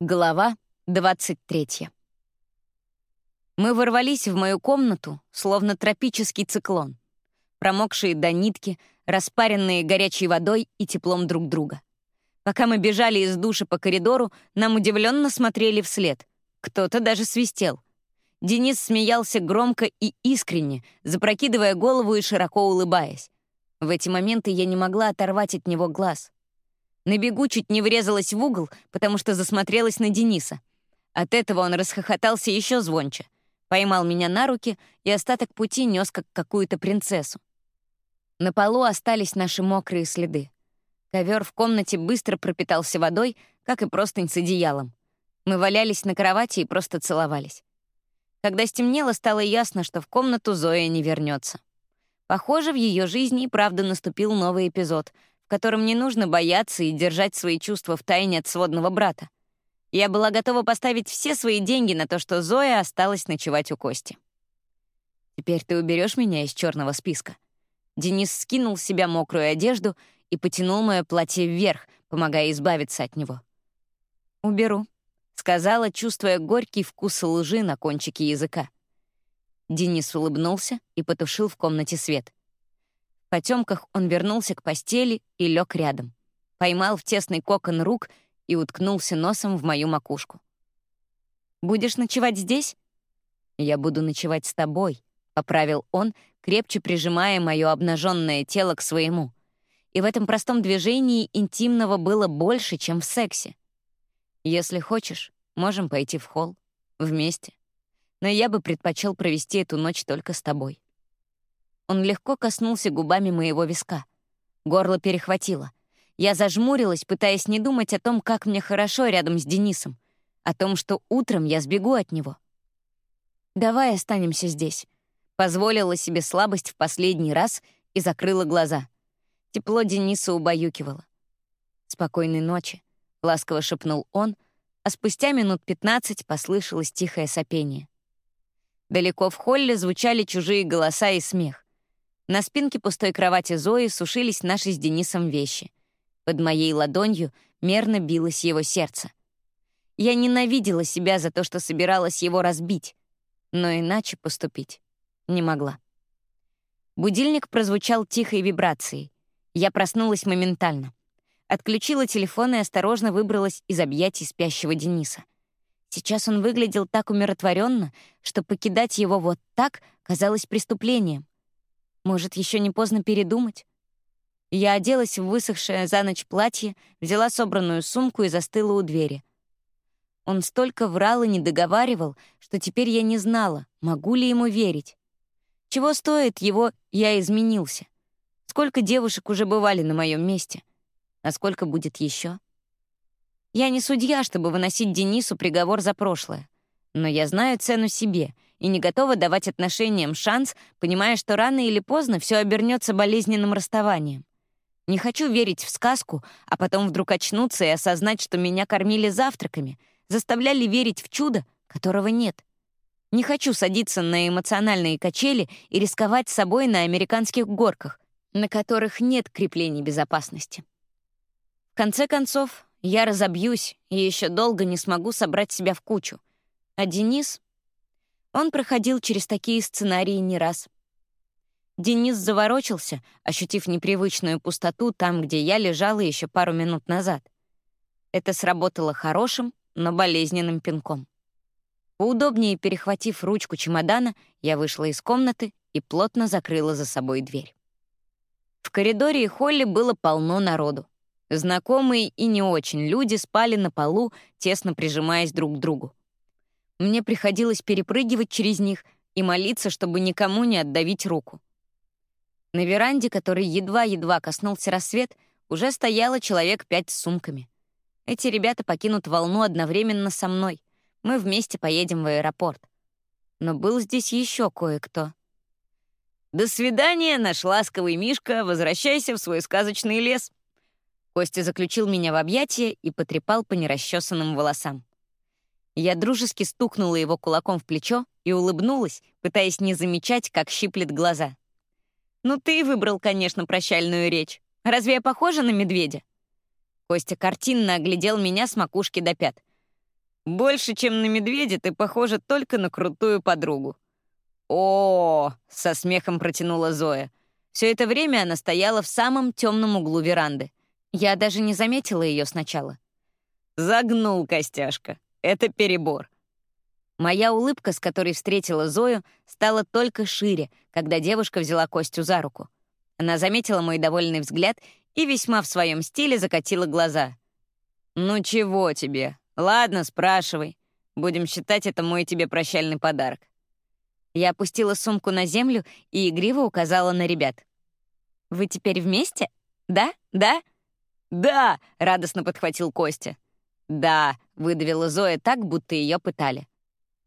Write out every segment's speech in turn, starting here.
Глава 23. Мы ворвались в мою комнату, словно тропический циклон, промокшие до нитки, распаренные горячей водой и теплом друг друга. Пока мы бежали из души по коридору, нам удивленно смотрели вслед. Кто-то даже свистел. Денис смеялся громко и искренне, запрокидывая голову и широко улыбаясь. В эти моменты я не могла оторвать от него глаз — на бегу чуть не врезалась в угол, потому что засмотрелась на Дениса. От этого он расхохотался еще звонче. Поймал меня на руки и остаток пути нес как какую-то принцессу. На полу остались наши мокрые следы. Ковер в комнате быстро пропитался водой, как и простынь с одеялом. Мы валялись на кровати и просто целовались. Когда стемнело, стало ясно, что в комнату Зоя не вернется. Похоже, в ее жизни и правда наступил новый эпизод, в котором не нужно бояться и держать свои чувства в тайне от сводного брата. Я была готова поставить все свои деньги на то, что Зоя осталась ночевать у Кости. «Теперь ты уберешь меня из черного списка?» Денис скинул с себя мокрую одежду и потянул мое платье вверх, помогая избавиться от него. «Уберу», — сказала, чувствуя горький вкус лжи на кончике языка. Денис улыбнулся и потушил в комнате свет. Потемках он вернулся к постели и лег рядом. Поймал в тесный кокон рук и уткнулся носом в мою макушку. «Будешь ночевать здесь?» «Я буду ночевать с тобой», — поправил он, крепче прижимая мое обнаженное тело к своему. И в этом простом движении интимного было больше, чем в сексе. «Если хочешь, можем пойти в холл. Вместе. Но я бы предпочел провести эту ночь только с тобой». Он легко коснулся губами моего виска. Горло перехватило. Я зажмурилась, пытаясь не думать о том, как мне хорошо рядом с Денисом, о том, что утром я сбегу от него. «Давай останемся здесь», — позволила себе слабость в последний раз и закрыла глаза. Тепло Дениса убаюкивало. «Спокойной ночи», — ласково шепнул он, а спустя минут пятнадцать послышалось тихое сопение. Далеко в холле звучали чужие голоса и смех. На спинке пустой кровати Зои сушились наши с Денисом вещи. Под моей ладонью мерно билось его сердце. Я ненавидела себя за то, что собиралась его разбить, но иначе поступить не могла. Будильник прозвучал тихой вибрацией. Я проснулась моментально. Отключила телефон и осторожно выбралась из объятий спящего Дениса. Сейчас он выглядел так умиротворенно, что покидать его вот так казалось преступлением. Может, еще не поздно передумать? Я оделась в высохшее за ночь платье, взяла собранную сумку и застыла у двери. Он столько врал и не договаривал, что теперь я не знала, могу ли ему верить. Чего стоит его «я изменился»? Сколько девушек уже бывали на моем месте? А сколько будет еще? Я не судья, чтобы выносить Денису приговор за прошлое. Но я знаю цену себе — и не готова давать отношениям шанс, понимая, что рано или поздно все обернется болезненным расставанием. Не хочу верить в сказку, а потом вдруг очнуться и осознать, что меня кормили завтраками, заставляли верить в чудо, которого нет. Не хочу садиться на эмоциональные качели и рисковать собой на американских горках, на которых нет креплений безопасности. В конце концов, я разобьюсь и еще долго не смогу собрать себя в кучу. А Денис он проходил через такие сценарии не раз. Денис заворочился, ощутив непривычную пустоту там, где я лежала еще пару минут назад. Это сработало хорошим, но болезненным пинком. Поудобнее перехватив ручку чемодана, я вышла из комнаты и плотно закрыла за собой дверь. В коридоре и холле было полно народу. Знакомые и не очень люди спали на полу, тесно прижимаясь друг к другу. Мне приходилось перепрыгивать через них и молиться, чтобы никому не отдавить руку. На веранде, который едва-едва коснулся рассвет, уже стояло человек пять с сумками. Эти ребята покинут волну одновременно со мной. Мы вместе поедем в аэропорт. Но был здесь еще кое-кто. «До свидания, наш ласковый Мишка, возвращайся в свой сказочный лес». Костя заключил меня в объятия и потрепал по нерасчесанным волосам. Я дружески стукнула его кулаком в плечо и улыбнулась, пытаясь не замечать, как щиплет глаза. «Ну ты выбрал, конечно, прощальную речь. Разве я похожа на медведя?» Костя картинно оглядел меня с макушки до пят. Больше, чем на медведя, ты похожа только на крутую подругу. О, со смехом протянула Зоя. Все это время она стояла в самом темном углу веранды. Я даже не заметила ее сначала. Загнул костяшка. Это перебор. Моя улыбка, с которой встретила Зою, стала только шире, когда девушка взяла Костю за руку. Она заметила мой довольный взгляд и весьма в своем стиле закатила глаза. «Ну чего тебе? Ладно, спрашивай. Будем считать это мой тебе прощальный подарок». Я опустила сумку на землю и игриво указала на ребят. «Вы теперь вместе? Да? Да?» «Да!» — радостно подхватил Костя. «Да!» — выдавила Зоя так, будто ее пытали.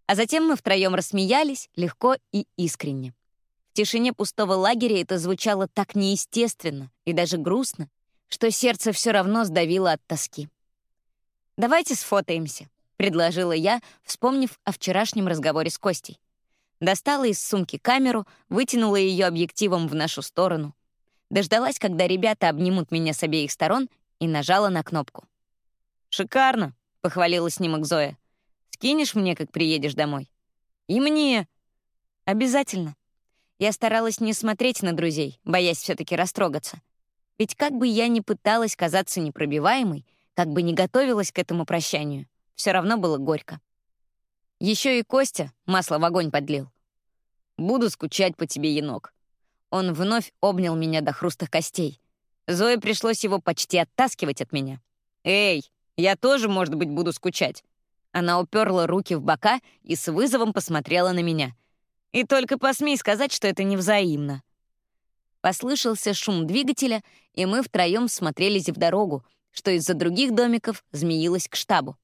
А затем мы втроем рассмеялись, легко и искренне. В тишине пустого лагеря это звучало так неестественно и даже грустно, что сердце все равно сдавило от тоски. «Давайте сфотаемся», — предложила я, вспомнив о вчерашнем разговоре с Костей. Достала из сумки камеру, вытянула ее объективом в нашу сторону. Дождалась, когда ребята обнимут меня с обеих сторон, и нажала на кнопку. «Шикарно», — похвалила снимок Зоя. «Скинешь мне, как приедешь домой?» «И мне». «Обязательно». Я старалась не смотреть на друзей, боясь все таки растрогаться. Ведь как бы я ни пыталась казаться непробиваемой, как бы ни готовилась к этому прощанию, все равно было горько. Еще и Костя масло в огонь подлил. «Буду скучать по тебе, енок». Он вновь обнял меня до хруста костей. Зое пришлось его почти оттаскивать от меня. «Эй, я тоже, может быть, буду скучать». Она уперла руки в бока и с вызовом посмотрела на меня. «И только посмей сказать, что это невзаимно». Послышался шум двигателя, и мы втроем смотрелись в дорогу, что из-за других домиков змеилась к штабу.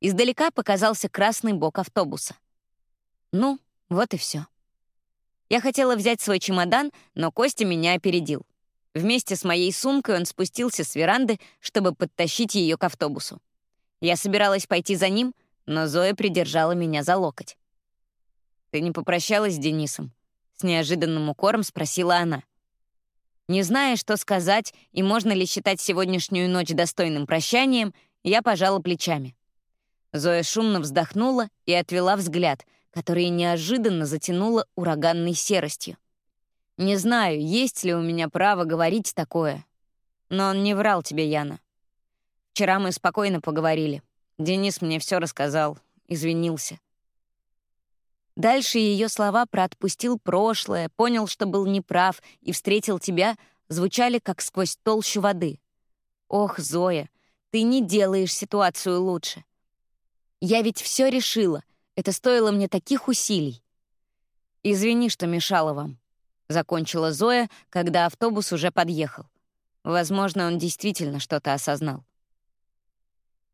Издалека показался красный бок автобуса. Ну, вот и все. Я хотела взять свой чемодан, но Костя меня опередил. Вместе с моей сумкой он спустился с веранды, чтобы подтащить ее к автобусу. Я собиралась пойти за ним, но Зоя придержала меня за локоть. «Ты не попрощалась с Денисом?» — с неожиданным укором спросила она. Не зная, что сказать и можно ли считать сегодняшнюю ночь достойным прощанием, я пожала плечами. Зоя шумно вздохнула и отвела взгляд, который неожиданно затянуло ураганной серостью. Не знаю, есть ли у меня право говорить такое, но он не врал тебе, Яна. Вчера мы спокойно поговорили. Денис мне все рассказал, извинился. Дальше ее слова про «отпустил прошлое», понял, что был неправ и встретил тебя, звучали как сквозь толщу воды. Ох, Зоя, ты не делаешь ситуацию лучше. Я ведь все решила. Это стоило мне таких усилий. Извини, что мешала вам. Закончила Зоя, когда автобус уже подъехал. Возможно, он действительно что-то осознал.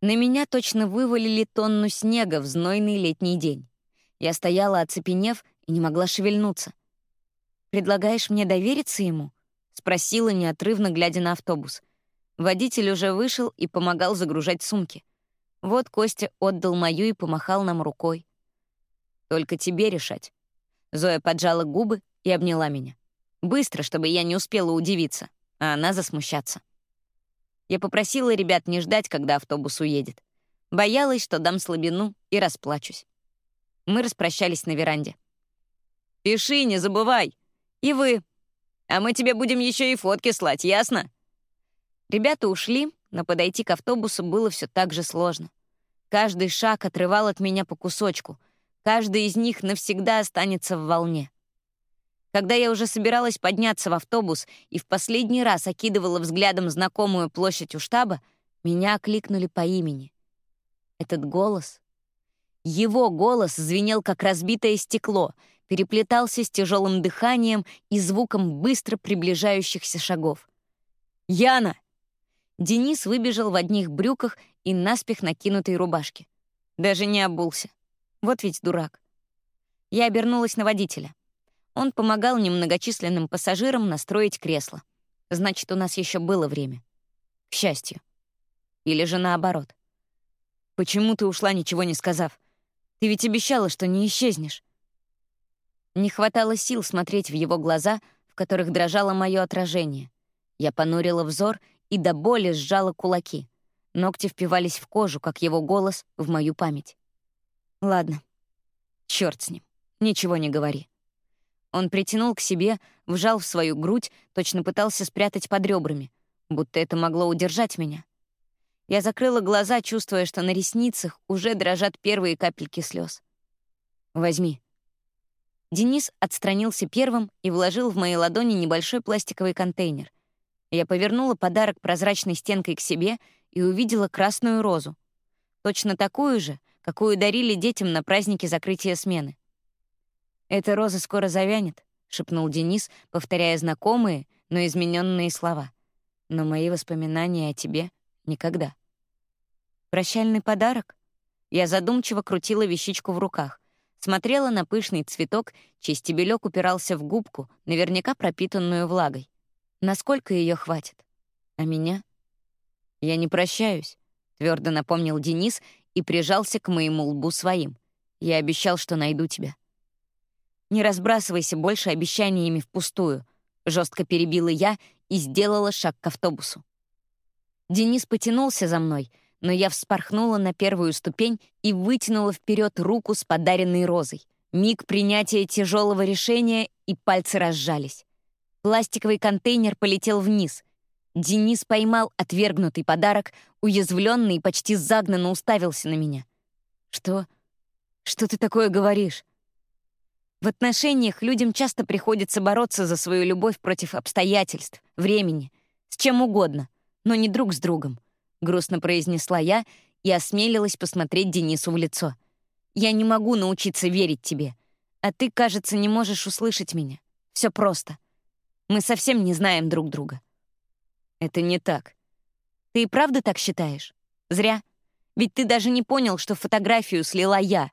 На меня точно вывалили тонну снега в знойный летний день. Я стояла, оцепенев, и не могла шевельнуться. «Предлагаешь мне довериться ему?» — спросила, неотрывно глядя на автобус. Водитель уже вышел и помогал загружать сумки. Вот Костя отдал мою и помахал нам рукой. «Только тебе решать». Зоя поджала губы и обняла меня. Быстро, чтобы я не успела удивиться, а она засмущаться. Я попросила ребят не ждать, когда автобус уедет. Боялась, что дам слабину и расплачусь. Мы распрощались на веранде. «Пиши, не забывай. И вы. А мы тебе будем еще и фотки слать, ясно?» Ребята ушли, но подойти к автобусу было все так же сложно. Каждый шаг отрывал от меня по кусочку. Каждый из них навсегда останется в волне. Когда я уже собиралась подняться в автобус и в последний раз окидывала взглядом знакомую площадь у штаба, меня окликнули по имени. Этот голос его голос звенел, как разбитое стекло, переплетался с тяжелым дыханием и звуком быстро приближающихся шагов. «Яна!» Денис выбежал в одних брюках и наспех накинутой рубашке. Даже не обулся. Вот ведь дурак. Я обернулась на водителя. Он помогал немногочисленным пассажирам настроить кресло. Значит, у нас еще было время. К счастью. Или же наоборот. «Почему ты ушла, ничего не сказав?» Ты ведь обещала, что не исчезнешь». Не хватало сил смотреть в его глаза, в которых дрожало мое отражение. Я понурила взор и до боли сжала кулаки. Ногти впивались в кожу, как его голос в мою память. Ладно. Черт с ним. Ничего не говори. Он притянул к себе, вжал в свою грудь, точно пытался спрятать под ребрами, будто это могло удержать меня. Я закрыла глаза, чувствуя, что на ресницах уже дрожат первые капельки слез. «Возьми». Денис отстранился первым и вложил в мои ладони небольшой пластиковый контейнер. Я повернула подарок прозрачной стенкой к себе и увидела красную розу. Точно такую же, какую дарили детям на празднике закрытия смены. «Эта роза скоро завянет», — шепнул Денис, повторяя знакомые, но измененные слова. «Но мои воспоминания о тебе — никогда». «Прощальный подарок?» Я задумчиво крутила вещичку в руках, смотрела на пышный цветок, чей стебелек упирался в губку, наверняка пропитанную влагой. Насколько ее хватит? А меня? «Я не прощаюсь», — твердо напомнил Денис и прижался к моему лбу своим. «Я обещал, что найду тебя». «Не разбрасывайся больше обещаниями впустую», — жестко перебила я и сделала шаг к автобусу. Денис потянулся за мной, но я вспорхнула на первую ступень и вытянула вперед руку с подаренной розой. Миг принятия тяжелого решения, и пальцы разжались. Пластиковый контейнер полетел вниз. Денис поймал отвергнутый подарок, уязвленный и почти загнанно уставился на меня. «Что? Что ты такое говоришь?» В отношениях людям часто приходится бороться за свою любовь против обстоятельств, времени, с чем угодно, но не друг с другом, — грустно произнесла я и осмелилась посмотреть Денису в лицо. «Я не могу научиться верить тебе, а ты, кажется, не можешь услышать меня. Все просто. Мы совсем не знаем друг друга». «Это не так». «Ты и правда так считаешь? Зря. Ведь ты даже не понял, что фотографию слила я»,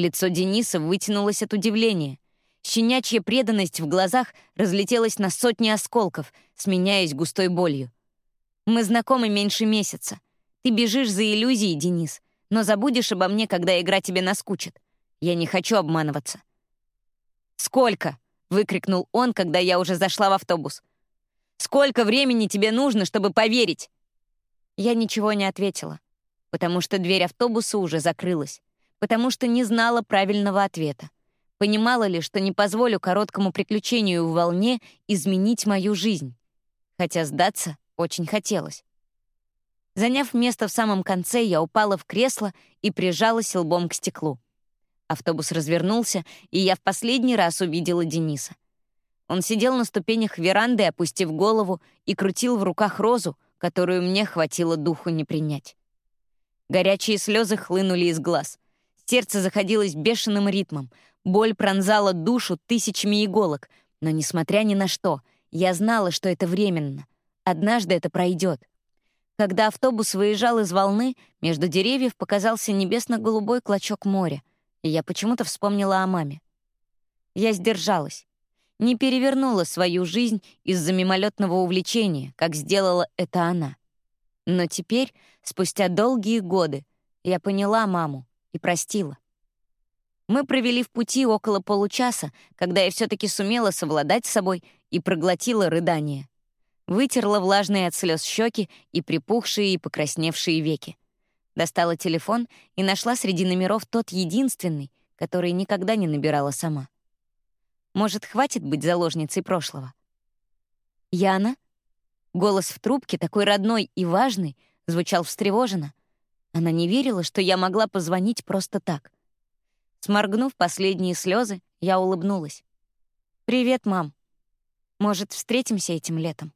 Лицо Дениса вытянулось от удивления. Щенячья преданность в глазах разлетелась на сотни осколков, сменяясь густой болью. «Мы знакомы меньше месяца. Ты бежишь за иллюзией, Денис, но забудешь обо мне, когда игра тебе наскучит. Я не хочу обманываться». «Сколько?» — выкрикнул он, когда я уже зашла в автобус. «Сколько времени тебе нужно, чтобы поверить?» Я ничего не ответила, потому что дверь автобуса уже закрылась потому что не знала правильного ответа. Понимала ли, что не позволю короткому приключению в волне изменить мою жизнь. Хотя сдаться очень хотелось. Заняв место в самом конце, я упала в кресло и прижалась лбом к стеклу. Автобус развернулся, и я в последний раз увидела Дениса. Он сидел на ступенях веранды, опустив голову, и крутил в руках розу, которую мне хватило духу не принять. Горячие слезы хлынули из глаз — Сердце заходилось бешеным ритмом. Боль пронзала душу тысячами иголок. Но, несмотря ни на что, я знала, что это временно. Однажды это пройдет. Когда автобус выезжал из волны, между деревьев показался небесно-голубой клочок моря, и я почему-то вспомнила о маме. Я сдержалась. Не перевернула свою жизнь из-за мимолетного увлечения, как сделала это она. Но теперь, спустя долгие годы, я поняла маму и простила. Мы провели в пути около получаса, когда я все таки сумела совладать с собой и проглотила рыдание. Вытерла влажные от слез щеки и припухшие и покрасневшие веки. Достала телефон и нашла среди номеров тот единственный, который никогда не набирала сама. Может, хватит быть заложницей прошлого? «Яна?» Голос в трубке, такой родной и важный, звучал встревоженно. Она не верила, что я могла позвонить просто так. Сморгнув последние слезы, я улыбнулась. «Привет, мам. Может, встретимся этим летом?»